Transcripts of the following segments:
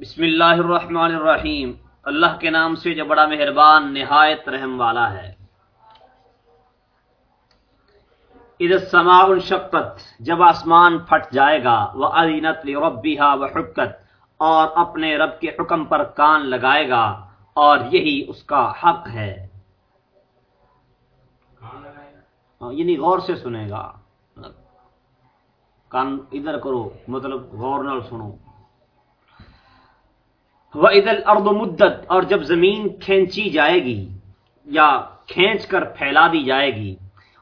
بسم اللہ الرحمن الرحیم۔ اللہ کے نام سے جو بڑا مہربان، نہایت رحم والا ہے۔ اذا السماء انشقت، جب آسمان پھٹ جائے گا، وَأَذِنَتْ لِرَبِّهَا وَحُكَّتْ اور اپنے رب کے حکم پر کان لگائے گا، اور یہی اس کا حق ہے۔ ہاں، یعنی غور سے سنے گا۔ مطلب، کان ادھر کرو مطلب غور نال سنو۔ وَإِذَا الْأَرْضُ مُدَّتْ، اور جب زمین کھینچی جائے گی، یا کھینچ کر پھیلا دی جائے گی،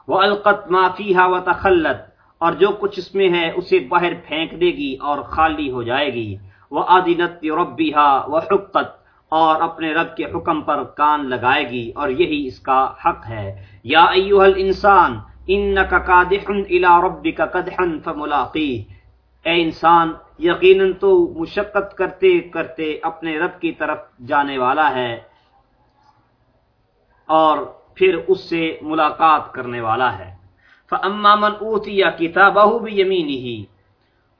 وَأَلْقَتْ مَا فِيهَا وَتَخَلَّتْ، اور جو کچھ اس میں ہے، اسے باہر پھینک دے گی اور خالی ہو جائے گی، وَأَذِنَتْ لِرَبِّهَا وَحُقَّتْ، اور اپنے رب کے حکم پر کان لگائے گی، اور یہی اس کا حق ہے۔ یا ایوہ الانسان، انکا قادحن الى ربک قدحن فملاقیہ۔ اے انسان، یقیناً تو مشقت کرتے کرتے اپنے رب کی طرف جانے والا ہے اور پھر اس سے ملاقات کرنے والا ہے۔ فَأَمَّا مَنْ أُوتِيَ كِتَابَهُ بِيَمِينِهِ،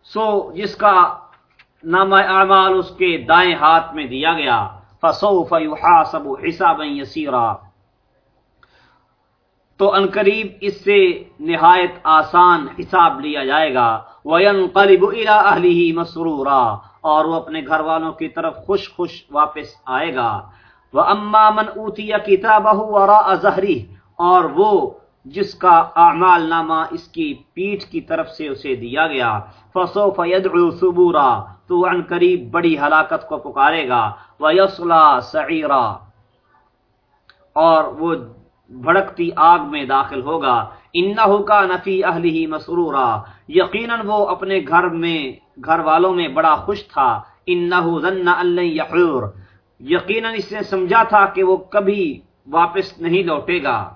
سو جس کا نامہ اعمال اس کے دائیں ہاتھ میں دیا گیا، فَسَوْفَ يُحَاسَبُ حِسَابًا يَسِيرًا۔ تو انقریب اس سے نہایت آسان حساب لیا جائے گا۔ وَيَنْقَلِبُ إِلَىٰ أَهْلِهِ مَسْرُورًا اور وہ اپنے گھر والوں کی طرف خوش خوش واپس آئے گا۔ وَأَمَّا مَنْ أُوتِيَ كِتَابَهُ وَرَاءَ ظَهْرِهِ اور وہ جس کا اعمال نامہ اس کی پیٹھ کی طرف سے اسے دیا گیا۔ فَسَوْفَ يَدْعُو ثُبُورًا تو عن قریب بڑی ہلاکت کو پکارے گا۔ وَيَصْلَى سَعِيرًا اور وہ بھڑکتی آگ میں داخل ہوگا۔ انہو کا نفی اہلہ مسرورا۔ یقیناً وہ اپنے گھر میں، گھر والوں میں بڑا خوش تھا۔ انہو ظن اللہ یحور۔ یقیناً اس نے سمجھا تھا کہ وہ کبھی واپس نہیں لوٹے گا۔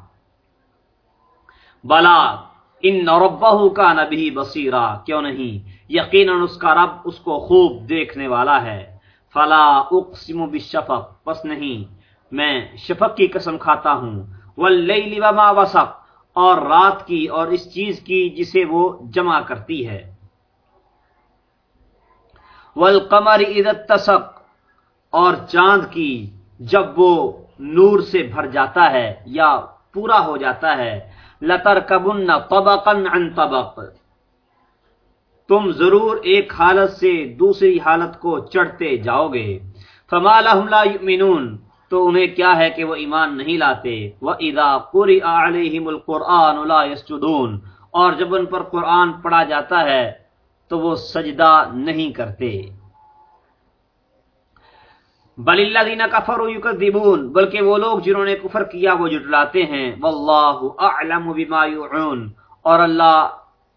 بلا، ان ربہ کا نبی بصیرا۔ کیوں نہیں؟ یقیناً اس کا رب اس کو خوب دیکھنے والا ہے۔ فلا اقسم بالشفق۔ پس نہیں، میں شفق کی قسم کھاتا ہوں۔ واللیل وما وسق، اور رات کی اور اس چیز کی جسے وہ جمع کرتی ہے۔ والقمر اذا اتسق، اور چاند کی جب وہ نور سے بھر جاتا ہے یا پورا ہو جاتا ہے لترکبن طبقا عن طبق۔ تم ضرور ایک حالت سے دوسری حالت کو چڑھتے جاؤ گے۔ فما لهم لا يؤمنون تو انہیں کیا ہے کہ وہ ایمان نہیں لاتے؟ وَإِذَا قُرِئَ عَلَيْهِمُ الْقُرْآنُ لَا يَسْجُدُونَ اور جب ان پر قرآن پڑھا جاتا ہے تو وہ سجدہ نہیں کرتے۔ بل الذین کفروا یکذبون بلکہ وہ لوگ جنہوں نے کفر کیا وہ جھٹلاتے ہیں۔ واللہ اعلم بما یعون اور اللہ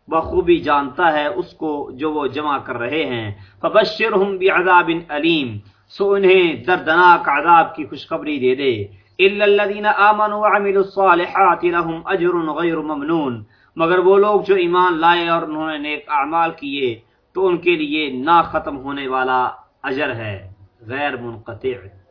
بخوبی جانتا ہے اس کو جو وہ جمع کر رہے ہیں۔ فبشرہم بعذاب علیم سو انہیں دردناک عذاب کی خوشخبری دے دے۔ الا الذين امنوا وعملوا الصالحات لهم اجر غیر ممنون۔ مگر وہ لوگ جو ایمان لائے اور انہوں نے نیک اعمال کیے، تو ان کے لیے نہ ختم ہونے والا اجر ہے۔ غیر منقطع۔